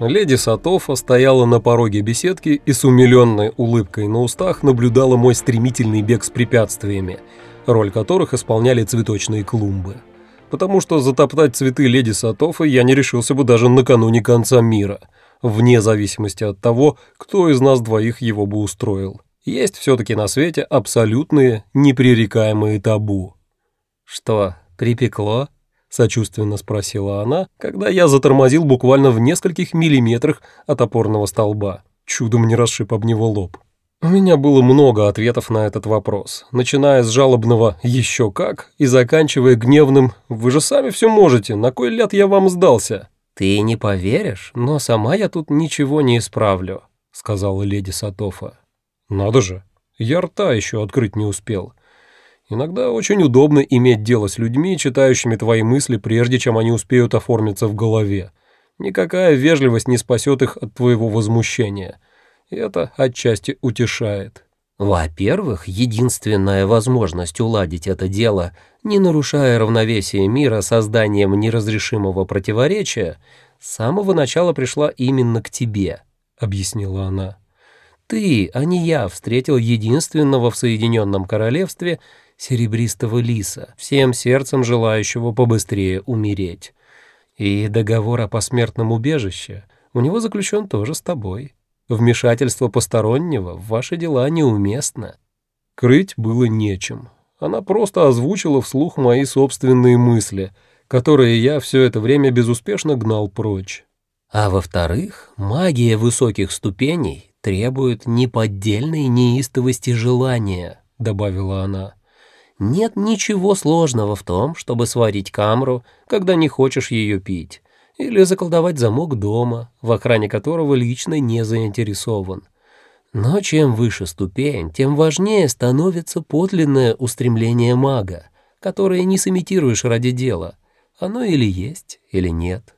Леди Сатофа стояла на пороге беседки и с умиленной улыбкой на устах наблюдала мой стремительный бег с препятствиями, роль которых исполняли цветочные клумбы. Потому что затоптать цветы леди Сатофы я не решился бы даже накануне конца мира, вне зависимости от того, кто из нас двоих его бы устроил. Есть все-таки на свете абсолютные непререкаемые табу. «Что, припекло?» — сочувственно спросила она, когда я затормозил буквально в нескольких миллиметрах от опорного столба. Чудом не расшиб об него лоб. У меня было много ответов на этот вопрос, начиная с жалобного «еще как» и заканчивая гневным «вы же сами все можете, на кой ляд я вам сдался?» «Ты не поверишь, но сама я тут ничего не исправлю», — сказала леди Сатофа. «Надо же, я рта еще открыть не успел». Иногда очень удобно иметь дело с людьми, читающими твои мысли, прежде чем они успеют оформиться в голове. Никакая вежливость не спасет их от твоего возмущения. И это отчасти утешает. Во-первых, единственная возможность уладить это дело, не нарушая равновесие мира созданием неразрешимого противоречия, с самого начала пришла именно к тебе, объяснила она. Ты, а не я, встретил единственного в Соединенном Королевстве серебристого лиса, всем сердцем желающего побыстрее умереть. И договор о посмертном убежище у него заключен тоже с тобой. Вмешательство постороннего в ваши дела неуместно. Крыть было нечем. Она просто озвучила вслух мои собственные мысли, которые я все это время безуспешно гнал прочь. А во-вторых, магия высоких ступеней требует неподдельной неистовости желания, добавила она. Нет ничего сложного в том, чтобы сварить камру, когда не хочешь ее пить, или заколдовать замок дома, в охране которого лично не заинтересован. Но чем выше ступень, тем важнее становится подлинное устремление мага, которое не сымитируешь ради дела. Оно или есть, или нет.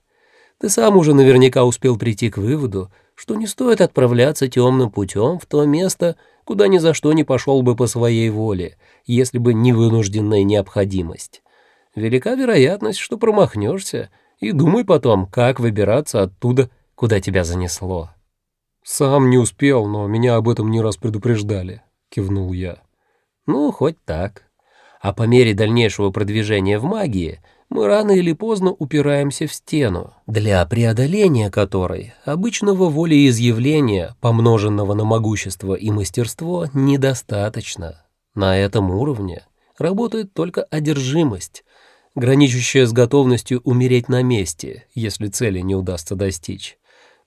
Ты сам уже наверняка успел прийти к выводу, что не стоит отправляться темным путем в то место, куда ни за что не пошел бы по своей воле, если бы не вынужденная необходимость. Велика вероятность, что промахнешься, и думай потом, как выбираться оттуда, куда тебя занесло. «Сам не успел, но меня об этом не раз предупреждали», — кивнул я. «Ну, хоть так. А по мере дальнейшего продвижения в магии мы рано или поздно упираемся в стену, для преодоления которой обычного волеизъявления, помноженного на могущество и мастерство, недостаточно. На этом уровне работает только одержимость, граничащая с готовностью умереть на месте, если цели не удастся достичь.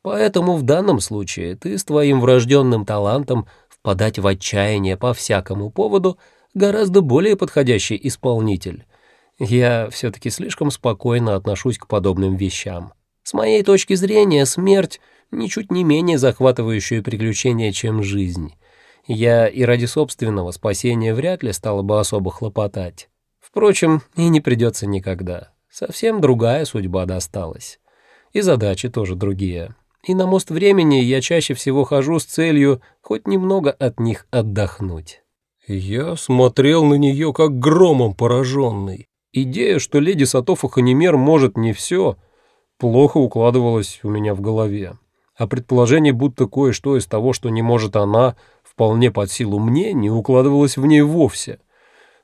Поэтому в данном случае ты с твоим врожденным талантом впадать в отчаяние по всякому поводу гораздо более подходящий исполнитель, я все-таки слишком спокойно отношусь к подобным вещам. С моей точки зрения, смерть ничуть не менее захватывающее приключение, чем жизнь. Я и ради собственного спасения вряд ли стала бы особо хлопотать. Впрочем, и не придется никогда. Совсем другая судьба досталась. И задачи тоже другие. И на мост времени я чаще всего хожу с целью хоть немного от них отдохнуть. Я смотрел на нее как громом пораженный. Идея, что леди Сатофа Ханимер может не все, плохо укладывалась у меня в голове. А предположение, будто кое-что из того, что не может она, вполне под силу мне, не укладывалось в ней вовсе.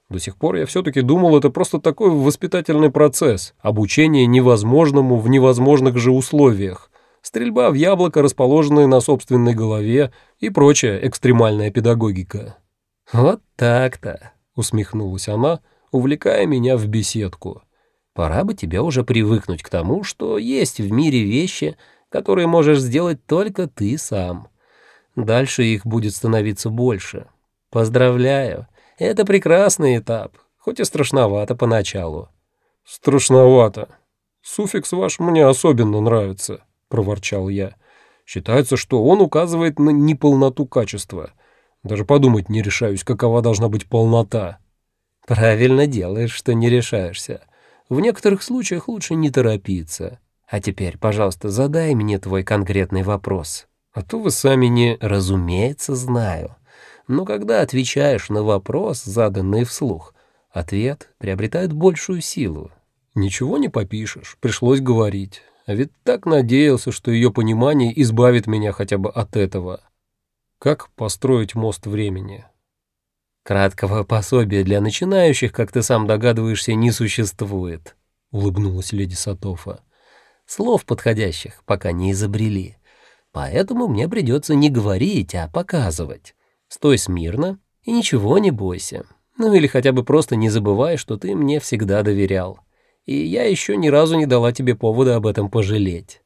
До сих пор я все-таки думал, это просто такой воспитательный процесс, обучение невозможному в невозможных же условиях, стрельба в яблоко, расположенное на собственной голове и прочая экстремальная педагогика. «Вот так-то», — усмехнулась она, — увлекая меня в беседку. Пора бы тебе уже привыкнуть к тому, что есть в мире вещи, которые можешь сделать только ты сам. Дальше их будет становиться больше. Поздравляю, это прекрасный этап, хоть и страшновато поначалу. Страшновато. Суффикс ваш мне особенно нравится, проворчал я. Считается, что он указывает на неполноту качества. Даже подумать не решаюсь, какова должна быть полнота. Правильно делаешь, что не решаешься. В некоторых случаях лучше не торопиться. А теперь, пожалуйста, задай мне твой конкретный вопрос. А то вы сами не... Разумеется, знаю. Но когда отвечаешь на вопрос, заданный вслух, ответ приобретает большую силу. Ничего не попишешь, пришлось говорить. А ведь так надеялся, что ее понимание избавит меня хотя бы от этого. Как построить мост времени? Краткого пособия для начинающих, как ты сам догадываешься, не существует, улыбнулась леди Сатофа. Слов подходящих пока не изобрели. Поэтому мне придется не говорить, а показывать. Стой смирно и ничего не бойся. Ну или хотя бы просто не забывай, что ты мне всегда доверял и я еще ни разу не дала тебе повода об этом пожалеть».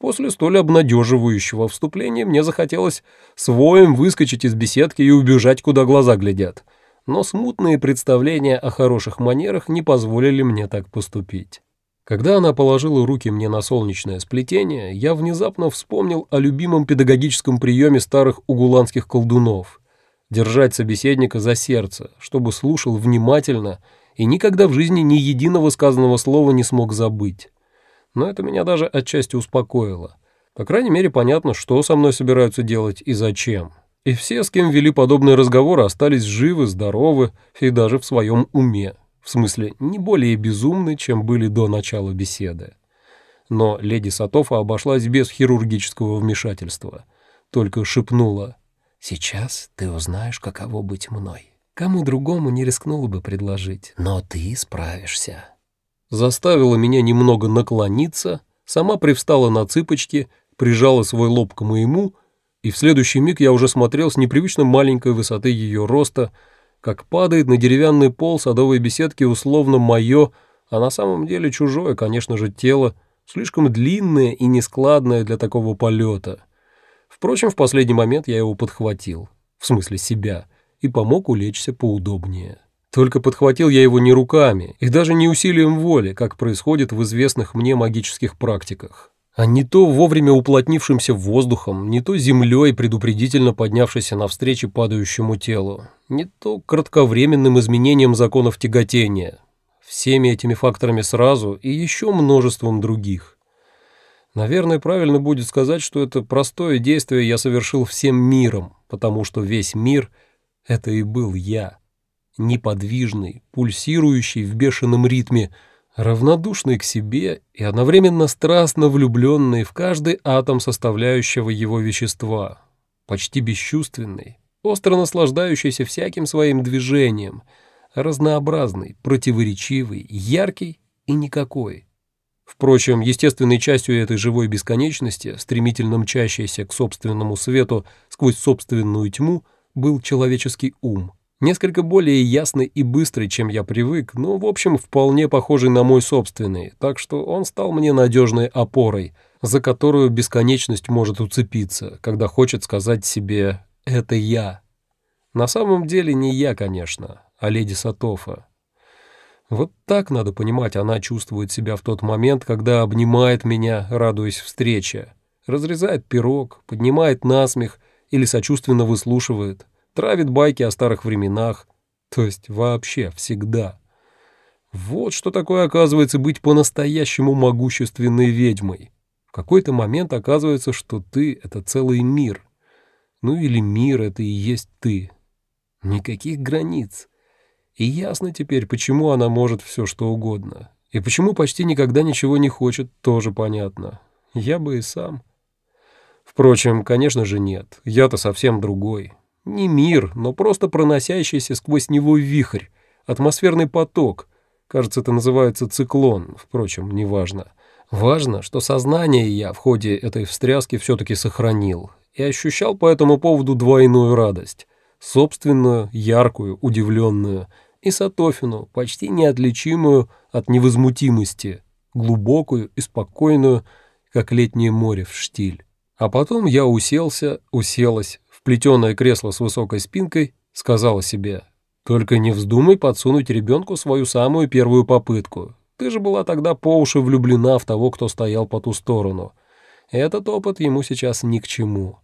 После столь обнадеживающего вступления мне захотелось своим выскочить из беседки и убежать, куда глаза глядят. Но смутные представления о хороших манерах не позволили мне так поступить. Когда она положила руки мне на солнечное сплетение, я внезапно вспомнил о любимом педагогическом приеме старых угуланских колдунов — держать собеседника за сердце, чтобы слушал внимательно — и никогда в жизни ни единого сказанного слова не смог забыть. Но это меня даже отчасти успокоило. По крайней мере, понятно, что со мной собираются делать и зачем. И все, с кем вели подобные разговоры, остались живы, здоровы и даже в своем уме. В смысле, не более безумны, чем были до начала беседы. Но леди Сатофа обошлась без хирургического вмешательства. Только шепнула «Сейчас ты узнаешь, каково быть мной». Кому другому не рискнула бы предложить, но ты справишься. Заставила меня немного наклониться, сама привстала на цыпочки, прижала свой лоб к моему, и в следующий миг я уже смотрел с непривычно маленькой высоты ее роста, как падает на деревянный пол садовой беседки условно мое, а на самом деле чужое, конечно же, тело, слишком длинное и нескладное для такого полета. Впрочем, в последний момент я его подхватил, в смысле себя — и помог улечься поудобнее. Только подхватил я его не руками и даже не усилием воли, как происходит в известных мне магических практиках, а не то вовремя уплотнившимся воздухом, не то землей, предупредительно поднявшейся навстречу падающему телу, не то кратковременным изменением законов тяготения. Всеми этими факторами сразу и еще множеством других. Наверное, правильно будет сказать, что это простое действие я совершил всем миром, потому что весь мир — это и был я. Неподвижный, пульсирующий в бешеном ритме, равнодушный к себе и одновременно страстно влюбленный в каждый атом составляющего его вещества, почти бесчувственный, остро наслаждающийся всяким своим движением, разнообразный, противоречивый, яркий и никакой. Впрочем, естественной частью этой живой бесконечности, стремительно мчащейся к собственному свету сквозь собственную тьму — был человеческий ум. Несколько более ясный и быстрый, чем я привык, но, в общем, вполне похожий на мой собственный, так что он стал мне надежной опорой, за которую бесконечность может уцепиться, когда хочет сказать себе «это я». На самом деле не я, конечно, а леди Сатофа. Вот так, надо понимать, она чувствует себя в тот момент, когда обнимает меня, радуясь встрече, разрезает пирог, поднимает насмех или сочувственно выслушивает, травит байки о старых временах, то есть вообще всегда. Вот что такое оказывается быть по-настоящему могущественной ведьмой. В какой-то момент оказывается, что ты — это целый мир. Ну или мир — это и есть ты. Никаких границ. И ясно теперь, почему она может все что угодно. И почему почти никогда ничего не хочет, тоже понятно. Я бы и сам. Впрочем, конечно же нет, я-то совсем другой. Не мир, но просто проносящийся сквозь него вихрь, атмосферный поток. Кажется, это называется циклон, впрочем, неважно. Важно, что сознание я в ходе этой встряски все-таки сохранил и ощущал по этому поводу двойную радость. Собственную, яркую, удивленную, и Сатофину, почти неотличимую от невозмутимости, глубокую и спокойную, как летнее море в штиль. А потом я уселся, уселась плетеное кресло с высокой спинкой, сказала себе, «Только не вздумай подсунуть ребенку свою самую первую попытку. Ты же была тогда по уши влюблена в того, кто стоял по ту сторону. Этот опыт ему сейчас ни к чему».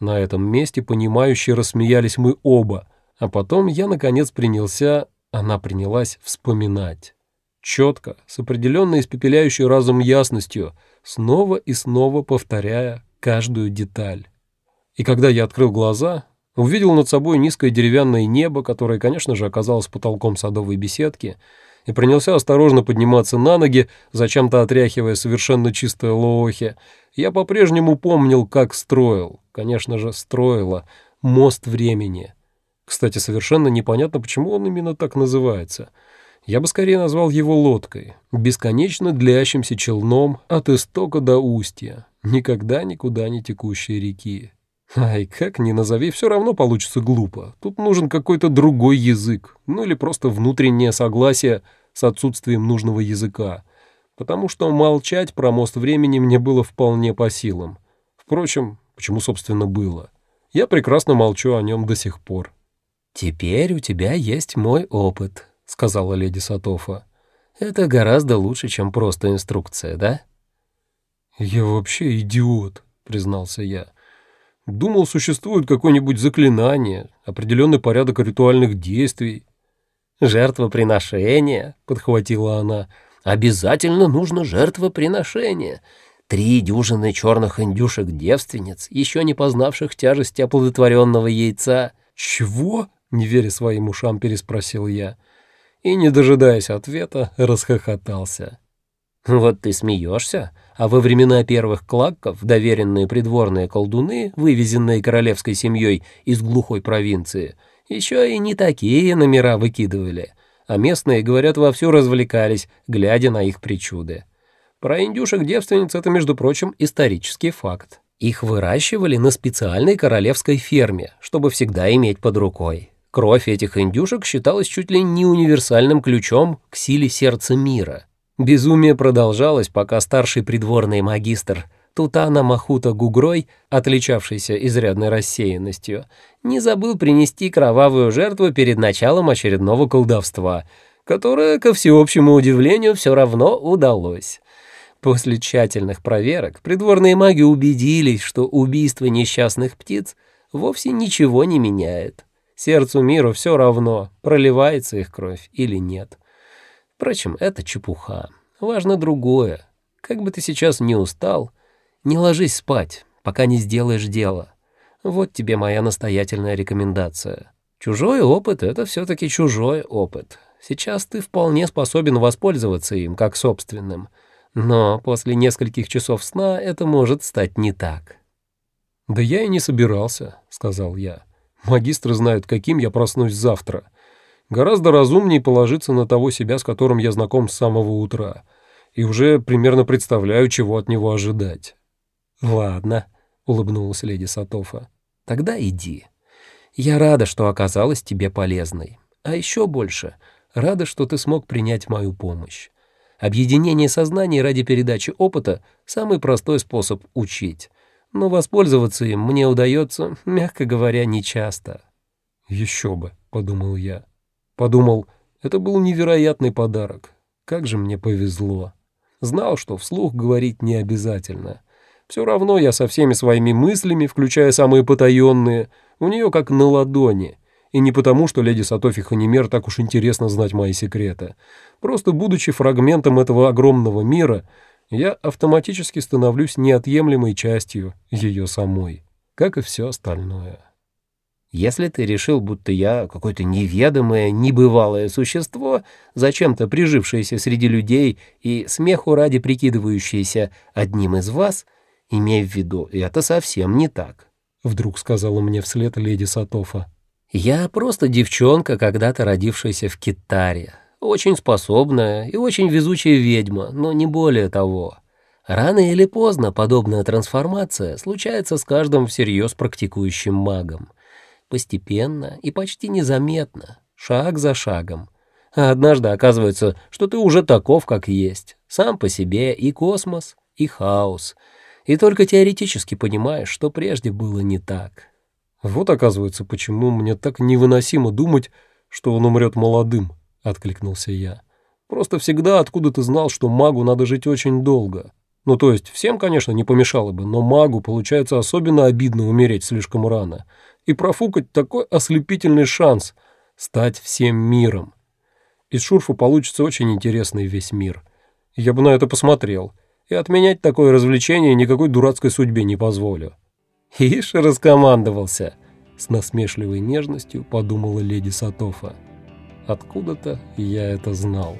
На этом месте понимающе рассмеялись мы оба, а потом я, наконец, принялся, она принялась вспоминать. Четко, с определенной испепеляющей разум ясностью, снова и снова повторяя, каждую деталь. И когда я открыл глаза, увидел над собой низкое деревянное небо, которое, конечно же, оказалось потолком садовой беседки, и принялся осторожно подниматься на ноги, зачем-то отряхивая совершенно чистое лохи, я по-прежнему помнил, как строил, конечно же, строила, мост времени. Кстати, совершенно непонятно, почему он именно так называется. Я бы скорее назвал его лодкой, бесконечно длящимся челном от истока до устья, никогда никуда не текущей реки. Ай, как ни назови, все равно получится глупо. Тут нужен какой-то другой язык, ну или просто внутреннее согласие с отсутствием нужного языка, потому что молчать про мост времени мне было вполне по силам. Впрочем, почему, собственно, было? Я прекрасно молчу о нем до сих пор. «Теперь у тебя есть мой опыт», — сказала леди Сатофа. «Это гораздо лучше, чем просто инструкция, да?» «Я вообще идиот», — признался я. Думал, существует какое-нибудь заклинание, определенный порядок ритуальных действий. «Жертвоприношение», — подхватила она. «Обязательно нужно жертвоприношение. Три дюжины черных индюшек-девственниц, еще не познавших тяжести оплодотворенного яйца». «Чего?» — не веря своим ушам, переспросил я. И, не дожидаясь ответа, расхохотался. «Вот ты смеешься, а во времена первых клакков доверенные придворные колдуны, вывезенные королевской семьей из глухой провинции, еще и не такие номера выкидывали, а местные, говорят, вовсю развлекались, глядя на их причуды. Про индюшек-девственниц это, между прочим, исторический факт. Их выращивали на специальной королевской ферме, чтобы всегда иметь под рукой. Кровь этих индюшек считалась чуть ли не универсальным ключом к силе сердца мира. Безумие продолжалось, пока старший придворный магистр Тутана Махута Гугрой, отличавшийся изрядной рассеянностью, не забыл принести кровавую жертву перед началом очередного колдовства, которое, ко всеобщему удивлению, все равно удалось. После тщательных проверок придворные маги убедились, что убийство несчастных птиц вовсе ничего не меняет. Сердцу мира все равно, проливается их кровь или нет. Впрочем, это чепуха. Важно другое. Как бы ты сейчас не устал, не ложись спать, пока не сделаешь дело. Вот тебе моя настоятельная рекомендация. Чужой опыт — это все-таки чужой опыт. Сейчас ты вполне способен воспользоваться им как собственным. Но после нескольких часов сна это может стать не так. «Да я и не собирался», — сказал я. «Магистры знают, каким я проснусь завтра. Гораздо разумнее положиться на того себя, с которым я знаком с самого утра, и уже примерно представляю, чего от него ожидать. «Ладно», — улыбнулась леди Сатофа, — «тогда иди. Я рада, что оказалась тебе полезной. А еще больше рада, что ты смог принять мою помощь. Объединение сознаний ради передачи опыта — самый простой способ учить, но воспользоваться им мне удается, мягко говоря, нечасто». «Еще бы», — подумал я. Подумал, это был невероятный подарок. Как же мне повезло. Знал, что вслух говорить не обязательно. Все равно я со всеми своими мыслями, включая самые потаенные, у нее как на ладони. И не потому, что леди Сатофи Ханимер так уж интересно знать мои секреты. Просто будучи фрагментом этого огромного мира, я автоматически становлюсь неотъемлемой частью ее самой, как и все остальное. Если ты решил, будто я какое-то неведомое, небывалое существо, зачем-то прижившееся среди людей и смеху ради прикидывающееся одним из вас, имей в виду, это совсем не так», — вдруг сказала мне вслед леди Сатофа. «Я просто девчонка, когда-то родившаяся в Китаре, очень способная и очень везучая ведьма, но не более того». Рано или поздно подобная трансформация случается с каждым всерьез практикующим магом постепенно и почти незаметно, шаг за шагом. А однажды оказывается, что ты уже таков, как есть, сам по себе и космос, и хаос, и только теоретически понимаешь, что прежде было не так. Вот оказывается, почему мне так невыносимо думать, что он умрет молодым, — откликнулся я. Просто всегда откуда ты знал, что магу надо жить очень долго. Ну, то есть, всем, конечно, не помешало бы, но магу, получается, особенно обидно умереть слишком рано и профукать такой ослепительный шанс стать всем миром. Из Шурфа получится очень интересный весь мир. Я бы на это посмотрел, и отменять такое развлечение никакой дурацкой судьбе не позволю. Ишь, раскомандовался, с насмешливой нежностью подумала леди Сатофа. Откуда-то я это знал.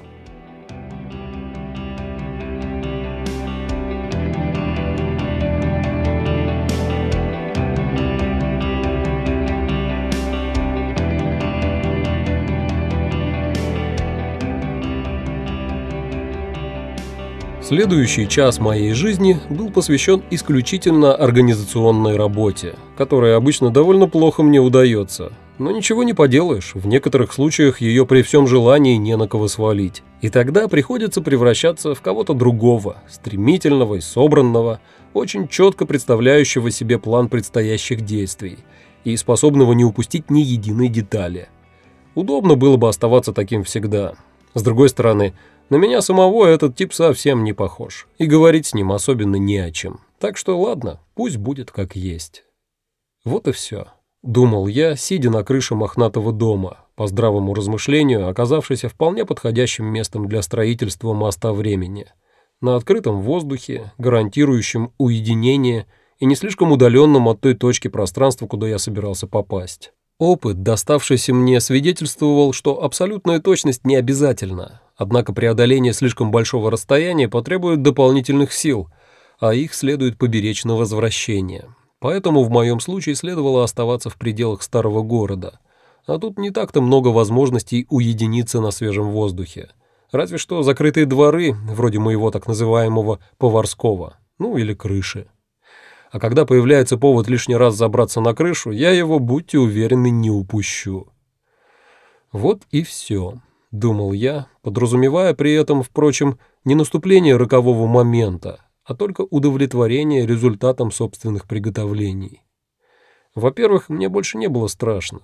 Следующий час моей жизни был посвящен исключительно организационной работе, которая обычно довольно плохо мне удается. Но ничего не поделаешь, в некоторых случаях ее при всем желании не на кого свалить. И тогда приходится превращаться в кого-то другого, стремительного и собранного, очень четко представляющего себе план предстоящих действий и способного не упустить ни единой детали. Удобно было бы оставаться таким всегда. С другой стороны, на меня самого этот тип совсем не похож, и говорить с ним особенно не о чем. Так что ладно, пусть будет как есть. Вот и все. Думал я, сидя на крыше мохнатого дома, по здравому размышлению, оказавшийся вполне подходящим местом для строительства моста времени. На открытом воздухе, гарантирующем уединение и не слишком удаленном от той точки пространства, куда я собирался попасть. Опыт, доставшийся мне, свидетельствовал, что абсолютная точность не обязательна, однако преодоление слишком большого расстояния потребует дополнительных сил, а их следует поберечь на возвращение. Поэтому в моем случае следовало оставаться в пределах старого города, а тут не так-то много возможностей уединиться на свежем воздухе. Разве что закрытые дворы, вроде моего так называемого поварского, ну или крыши а когда появляется повод лишний раз забраться на крышу, я его, будьте уверены, не упущу. Вот и все, думал я, подразумевая при этом, впрочем, не наступление рокового момента, а только удовлетворение результатом собственных приготовлений. Во-первых, мне больше не было страшно,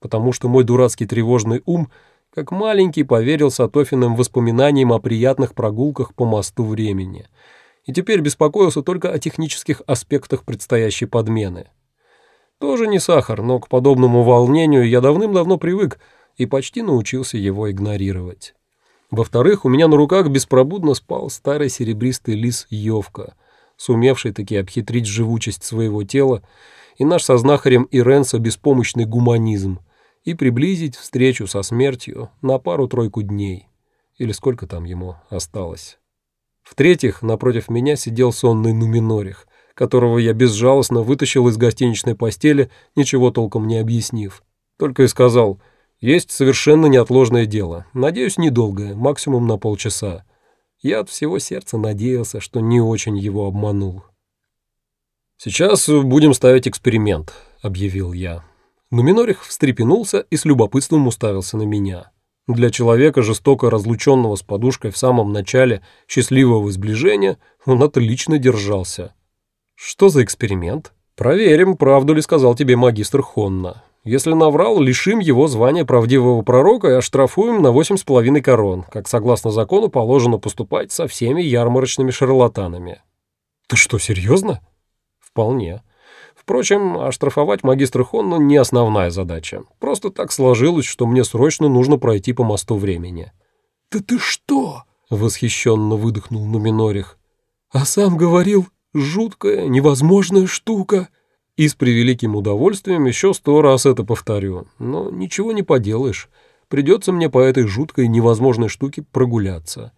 потому что мой дурацкий тревожный ум, как маленький, поверил Сатофиным воспоминаниям о приятных прогулках по мосту времени — и теперь беспокоился только о технических аспектах предстоящей подмены. Тоже не сахар, но к подобному волнению я давным-давно привык и почти научился его игнорировать. Во-вторых, у меня на руках беспробудно спал старый серебристый лис Йовка, сумевший таки обхитрить живучесть своего тела, и наш со знахарем Иренса беспомощный гуманизм, и приблизить встречу со смертью на пару-тройку дней, или сколько там ему осталось. В-третьих, напротив меня сидел сонный Нуминорих, которого я безжалостно вытащил из гостиничной постели, ничего толком не объяснив. Только и сказал, есть совершенно неотложное дело, надеюсь, недолгое, максимум на полчаса. Я от всего сердца надеялся, что не очень его обманул. «Сейчас будем ставить эксперимент», — объявил я. Нуминорих встрепенулся и с любопытством уставился на меня. Для человека, жестоко разлученного с подушкой в самом начале счастливого сближения, он отлично держался. Что за эксперимент? Проверим, правду ли сказал тебе магистр Хонна. Если наврал, лишим его звания правдивого пророка и оштрафуем на восемь с половиной корон, как согласно закону положено поступать со всеми ярмарочными шарлатанами. Ты что, серьезно? Вполне. Впрочем, оштрафовать магистра Хонну не основная задача. Просто так сложилось, что мне срочно нужно пройти по мосту времени. «Да ты что?» — восхищенно выдохнул Нуминорих. «А сам говорил, жуткая, невозможная штука». И с превеликим удовольствием еще сто раз это повторю. Но ничего не поделаешь. Придется мне по этой жуткой, невозможной штуке прогуляться.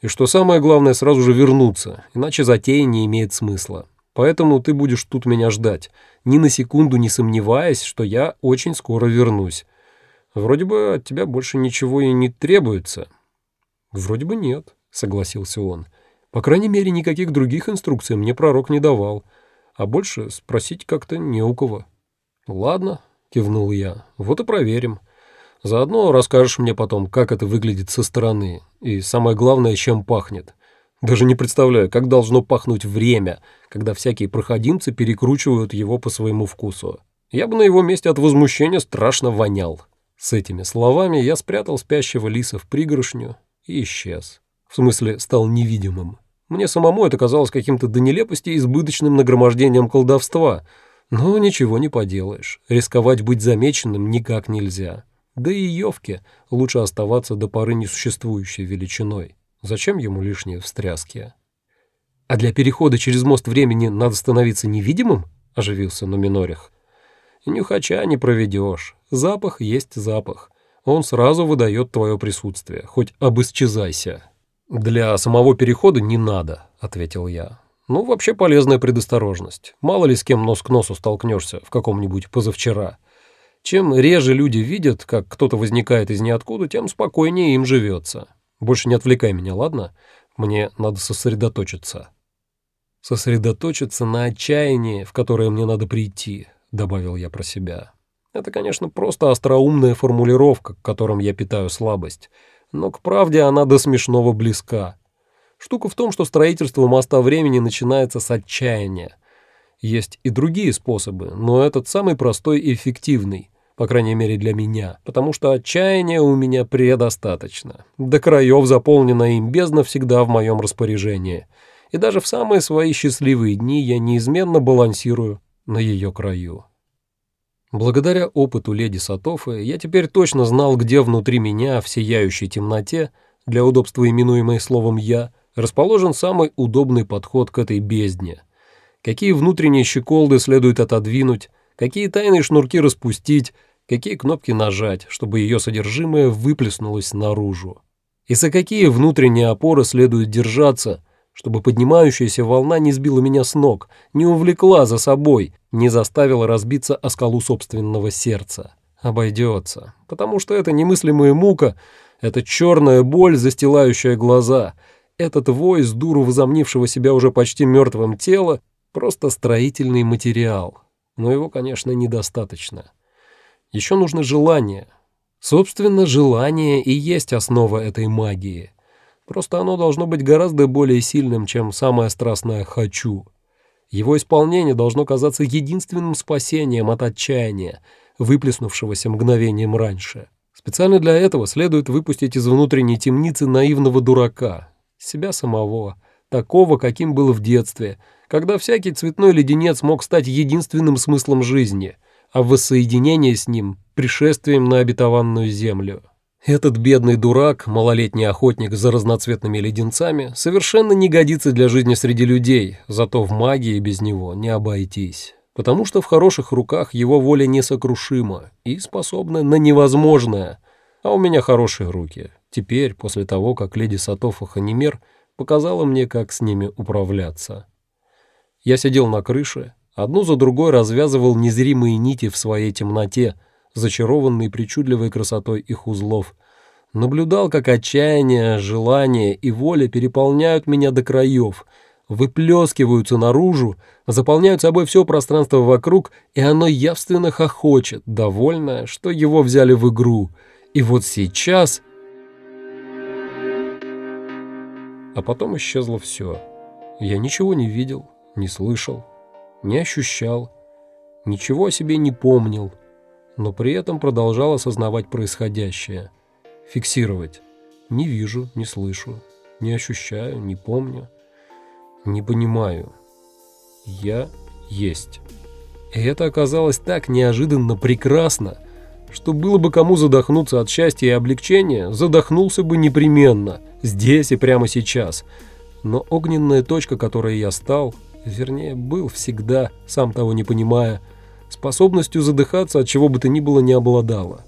И что самое главное, сразу же вернуться, иначе затея не имеет смысла. Поэтому ты будешь тут меня ждать, ни на секунду не сомневаясь, что я очень скоро вернусь. Вроде бы от тебя больше ничего и не требуется». «Вроде бы нет», — согласился он. «По крайней мере, никаких других инструкций мне пророк не давал, а больше спросить как-то не у кого». «Ладно», — кивнул я, — «вот и проверим. Заодно расскажешь мне потом, как это выглядит со стороны, и самое главное, чем пахнет». Даже не представляю, как должно пахнуть время, когда всякие проходимцы перекручивают его по своему вкусу. Я бы на его месте от возмущения страшно вонял. С этими словами я спрятал спящего лиса в пригоршню и исчез. В смысле, стал невидимым. Мне самому это казалось каким-то до нелепости избыточным нагромождением колдовства. Но ничего не поделаешь. Рисковать быть замеченным никак нельзя. Да и Йовке лучше оставаться до поры несуществующей величиной. Зачем ему лишние встряски? А для перехода через мост времени надо становиться невидимым? Оживился Нуминорих. Нюхача не проведешь. Запах есть запах. Он сразу выдает твое присутствие, хоть обысчезайся. Для самого перехода не надо, ответил я. Ну, вообще полезная предосторожность. Мало ли с кем нос к носу столкнешься в каком-нибудь позавчера. Чем реже люди видят, как кто-то возникает из ниоткуда, тем спокойнее им живется. Больше не отвлекай меня, ладно? Мне надо сосредоточиться. Сосредоточиться на отчаянии, в которое мне надо прийти, добавил я про себя. Это, конечно, просто остроумная формулировка, к которым я питаю слабость, но к правде она до смешного близка. Штука в том, что строительство моста времени начинается с отчаяния. Есть и другие способы, но этот самый простой и эффективный, по крайней мере для меня, потому что отчаяния у меня предостаточно. До краев заполнена им бездна всегда в моем распоряжении. И даже в самые свои счастливые дни я неизменно балансирую на ее краю. Благодаря опыту леди Сатофы я теперь точно знал, где внутри меня, в сияющей темноте, для удобства именуемой словом «я», расположен самый удобный подход к этой бездне. Какие внутренние щеколды следует отодвинуть, какие тайные шнурки распустить, какие кнопки нажать, чтобы ее содержимое выплеснулось наружу. И за какие внутренние опоры следует держаться, чтобы поднимающаяся волна не сбила меня с ног, не увлекла за собой, не заставила разбиться о скалу собственного сердца. Обойдется, потому что это немыслимая мука, это черная боль, застилающая глаза, этот вой с дуру возомнившего себя уже почти мертвым тела — просто строительный материал. Но его, конечно, недостаточно. Еще нужно желание. Собственно, желание и есть основа этой магии. Просто оно должно быть гораздо более сильным, чем самое страстное «хочу». Его исполнение должно казаться единственным спасением от отчаяния, выплеснувшегося мгновением раньше. Специально для этого следует выпустить из внутренней темницы наивного дурака, себя самого, такого, каким был в детстве, когда всякий цветной леденец мог стать единственным смыслом жизни, а воссоединение с ним — пришествием на обетованную землю. Этот бедный дурак, малолетний охотник за разноцветными леденцами, совершенно не годится для жизни среди людей, зато в магии без него не обойтись. Потому что в хороших руках его воля несокрушима и способна на невозможное. А у меня хорошие руки. Теперь, после того, как леди Сатофа Ханимер показала мне, как с ними управляться. Я сидел на крыше, одну за другой развязывал незримые нити в своей темноте — зачарованный причудливой красотой их узлов. Наблюдал, как отчаяние, желание и воля переполняют меня до краев, выплескиваются наружу, заполняют собой все пространство вокруг, и оно явственно хохочет, довольное, что его взяли в игру. И вот сейчас... А потом исчезло все. Я ничего не видел, не слышал, не ощущал, ничего о себе не помнил но при этом продолжал осознавать происходящее. Фиксировать. Не вижу, не слышу, не ощущаю, не помню, не понимаю. Я есть. И это оказалось так неожиданно прекрасно, что было бы кому задохнуться от счастья и облегчения, задохнулся бы непременно, здесь и прямо сейчас. Но огненная точка, которой я стал, вернее, был всегда, сам того не понимая, Способностью задыхаться от чего бы то ни было не обладала.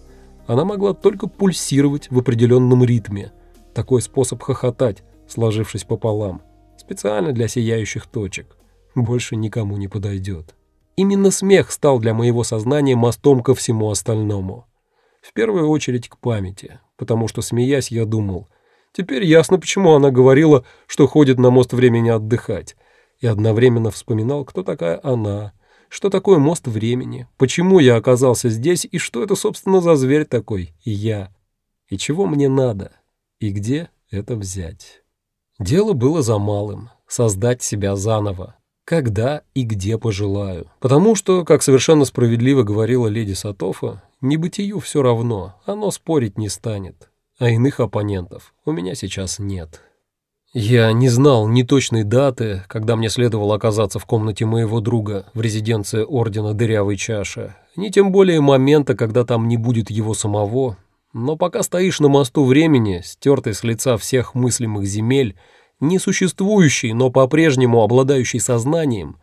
Она могла только пульсировать в определенном ритме. Такой способ хохотать, сложившись пополам. Специально для сияющих точек. Больше никому не подойдет. Именно смех стал для моего сознания мостом ко всему остальному. В первую очередь к памяти, потому что, смеясь, я думал, теперь ясно, почему она говорила, что ходит на мост времени отдыхать, и одновременно вспоминал, кто такая она, что такое мост времени, почему я оказался здесь и что это, собственно, за зверь такой, я, и чего мне надо, и где это взять. Дело было за малым — создать себя заново, когда и где пожелаю. Потому что, как совершенно справедливо говорила леди Сатофа, небытию все равно, оно спорить не станет, а иных оппонентов у меня сейчас нет». Я не знал ни точной даты, когда мне следовало оказаться в комнате моего друга в резиденции Ордена Дырявой Чаши, ни тем более момента, когда там не будет его самого, но пока стоишь на мосту времени, стертый с лица всех мыслимых земель, несуществующий, но по-прежнему обладающий сознанием,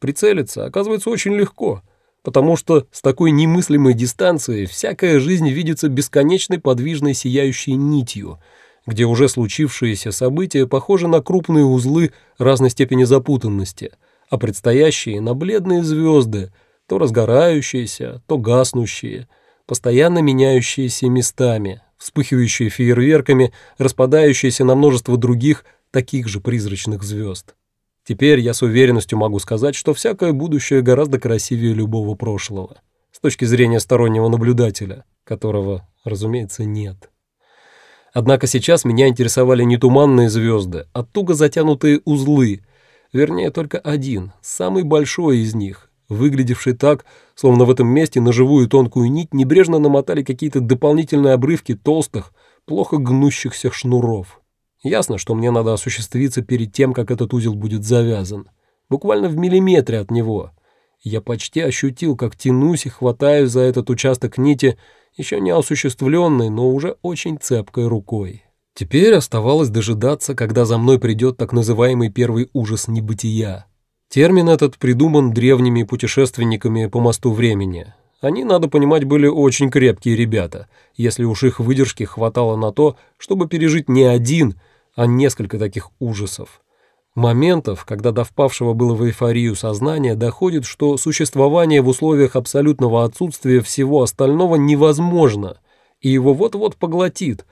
прицелиться оказывается очень легко, потому что с такой немыслимой дистанции всякая жизнь видится бесконечной подвижной сияющей нитью — где уже случившиеся события похожи на крупные узлы разной степени запутанности, а предстоящие на бледные звезды, то разгорающиеся, то гаснущие, постоянно меняющиеся местами, вспыхивающие фейерверками, распадающиеся на множество других, таких же призрачных звезд. Теперь я с уверенностью могу сказать, что всякое будущее гораздо красивее любого прошлого, с точки зрения стороннего наблюдателя, которого, разумеется, нет. Однако сейчас меня интересовали не туманные звезды, а туго затянутые узлы, вернее, только один, самый большой из них, выглядевший так, словно в этом месте на живую тонкую нить небрежно намотали какие-то дополнительные обрывки толстых, плохо гнущихся шнуров. Ясно, что мне надо осуществиться перед тем, как этот узел будет завязан. Буквально в миллиметре от него. Я почти ощутил, как тянусь и хватаюсь за этот участок нити, еще не осуществленной, но уже очень цепкой рукой. Теперь оставалось дожидаться, когда за мной придет так называемый первый ужас небытия. Термин этот придуман древними путешественниками по мосту времени. Они, надо понимать, были очень крепкие ребята, если уж их выдержки хватало на то, чтобы пережить не один, а несколько таких ужасов. Моментов, когда до впавшего было в эйфорию сознания доходит, что существование в условиях абсолютного отсутствия всего остального невозможно, и его вот-вот поглотит,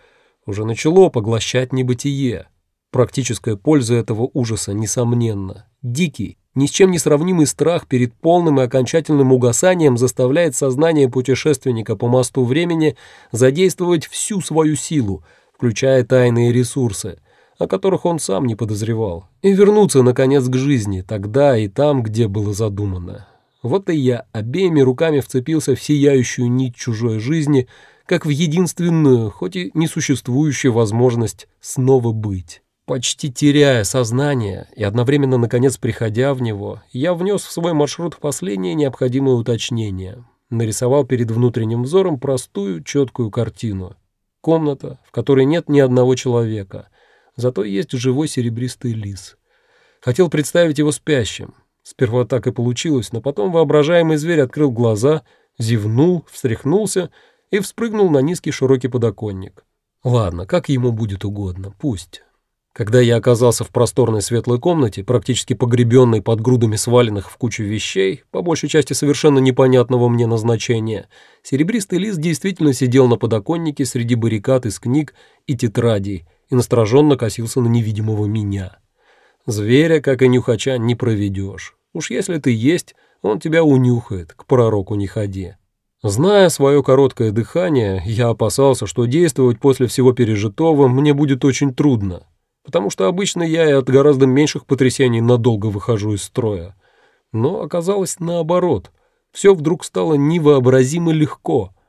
уже начало поглощать небытие. Практическая польза этого ужаса, несомненно. Дикий, ни с чем не сравнимый страх перед полным и окончательным угасанием заставляет сознание путешественника по мосту времени задействовать всю свою силу, включая тайные ресурсы – о которых он сам не подозревал, и вернуться, наконец, к жизни, тогда и там, где было задумано. Вот и я обеими руками вцепился в сияющую нить чужой жизни, как в единственную, хоть и несуществующую возможность снова быть. Почти теряя сознание и одновременно, наконец, приходя в него, я внес в свой маршрут последнее необходимое уточнение. Нарисовал перед внутренним взором простую, четкую картину. Комната, в которой нет ни одного человека, Зато есть живой серебристый лис. Хотел представить его спящим. Сперва так и получилось, но потом воображаемый зверь открыл глаза, зевнул, встряхнулся и вспрыгнул на низкий широкий подоконник. Ладно, как ему будет угодно, пусть. Когда я оказался в просторной светлой комнате, практически погребенной под грудами сваленных в кучу вещей, по большей части совершенно непонятного мне назначения, серебристый лис действительно сидел на подоконнике среди баррикад из книг и тетрадей, и настороженно косился на невидимого меня. Зверя, как и нюхача, не проведешь. Уж если ты есть, он тебя унюхает, к пророку не ходи. Зная свое короткое дыхание, я опасался, что действовать после всего пережитого мне будет очень трудно, потому что обычно я и от гораздо меньших потрясений надолго выхожу из строя. Но оказалось наоборот. Все вдруг стало невообразимо легко —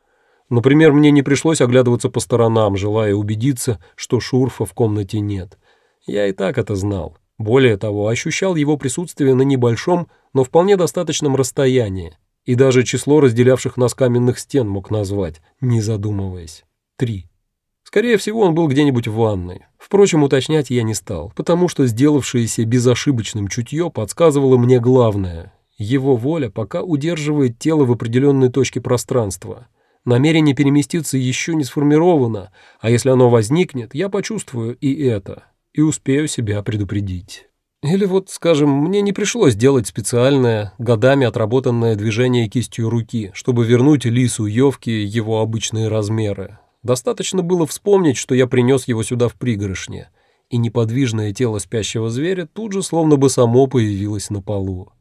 Например, мне не пришлось оглядываться по сторонам, желая убедиться, что Шурфа в комнате нет. Я и так это знал. Более того, ощущал его присутствие на небольшом, но вполне достаточном расстоянии. И даже число разделявших нас каменных стен мог назвать, не задумываясь. Три. Скорее всего, он был где-нибудь в ванной. Впрочем, уточнять я не стал, потому что сделавшееся безошибочным чутье подсказывало мне главное. Его воля пока удерживает тело в определенной точке пространства. Намерение переместиться еще не сформировано, а если оно возникнет, я почувствую и это, и успею себя предупредить. Или вот, скажем, мне не пришлось делать специальное, годами отработанное движение кистью руки, чтобы вернуть лису Йовки его обычные размеры. Достаточно было вспомнить, что я принес его сюда в пригоршне, и неподвижное тело спящего зверя тут же словно бы само появилось на полу.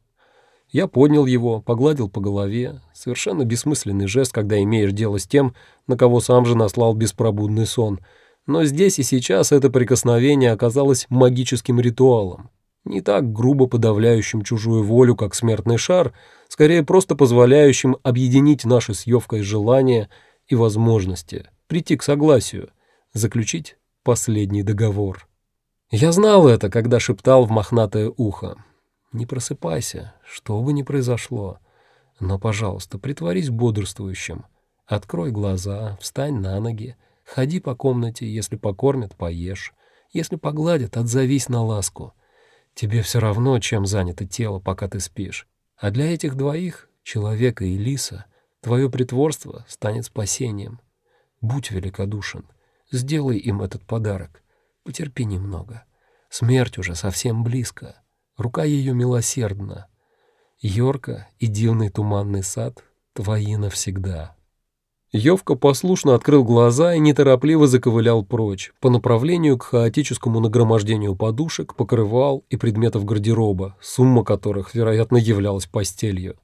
Я поднял его, погладил по голове. Совершенно бессмысленный жест, когда имеешь дело с тем, на кого сам же наслал беспробудный сон. Но здесь и сейчас это прикосновение оказалось магическим ритуалом. Не так грубо подавляющим чужую волю, как смертный шар, скорее просто позволяющим объединить наши с Ёвкой желания и возможности, прийти к согласию, заключить последний договор. Я знал это, когда шептал в мохнатое ухо. Не просыпайся, что бы ни произошло. Но, пожалуйста, притворись бодрствующим. Открой глаза, встань на ноги, ходи по комнате, если покормят, поешь. Если погладят, отзовись на ласку. Тебе все равно, чем занято тело, пока ты спишь. А для этих двоих, человека и лиса, твое притворство станет спасением. Будь великодушен, сделай им этот подарок. Потерпи немного. Смерть уже совсем близко. Рука ее милосердна. Йорка и дивный туманный сад твои навсегда. Йовка послушно открыл глаза и неторопливо заковылял прочь, по направлению к хаотическому нагромождению подушек, покрывал и предметов гардероба, сумма которых, вероятно, являлась постелью.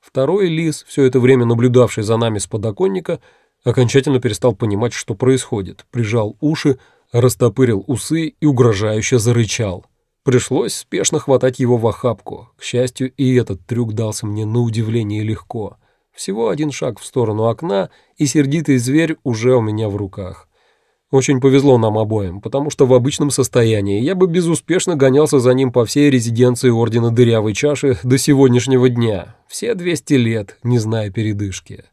Второй лис, все это время наблюдавший за нами с подоконника, окончательно перестал понимать, что происходит, прижал уши, растопырил усы и угрожающе зарычал. Пришлось спешно хватать его в охапку. К счастью, и этот трюк дался мне на удивление легко — всего один шаг в сторону окна, и сердитый зверь уже у меня в руках. Очень повезло нам обоим, потому что в обычном состоянии я бы безуспешно гонялся за ним по всей резиденции Ордена Дырявой Чаши до сегодняшнего дня, все 200 лет, не зная передышки.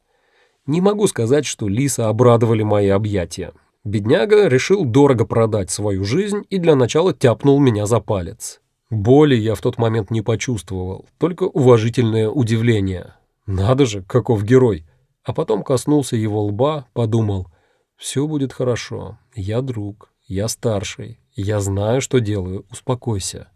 Не могу сказать, что лиса обрадовали мои объятия. Бедняга решил дорого продать свою жизнь и для начала тяпнул меня за палец. Боли я в тот момент не почувствовал, только уважительное удивление. Надо же, каков герой. А потом коснулся его лба, подумал, все будет хорошо, я друг, я старший, я знаю, что делаю, успокойся.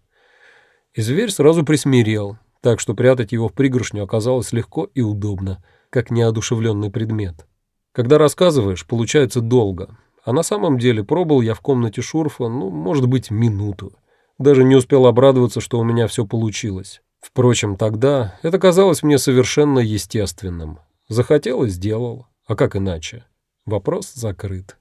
И зверь сразу присмирел, так что прятать его в пригоршню оказалось легко и удобно, как неодушевленный предмет. Когда рассказываешь, получается долго, а на самом деле пробыл я в комнате Шурфа, ну, может быть, минуту. Даже не успел обрадоваться, что у меня все получилось. Впрочем, тогда это казалось мне совершенно естественным. Захотел и сделал. А как иначе? Вопрос закрыт.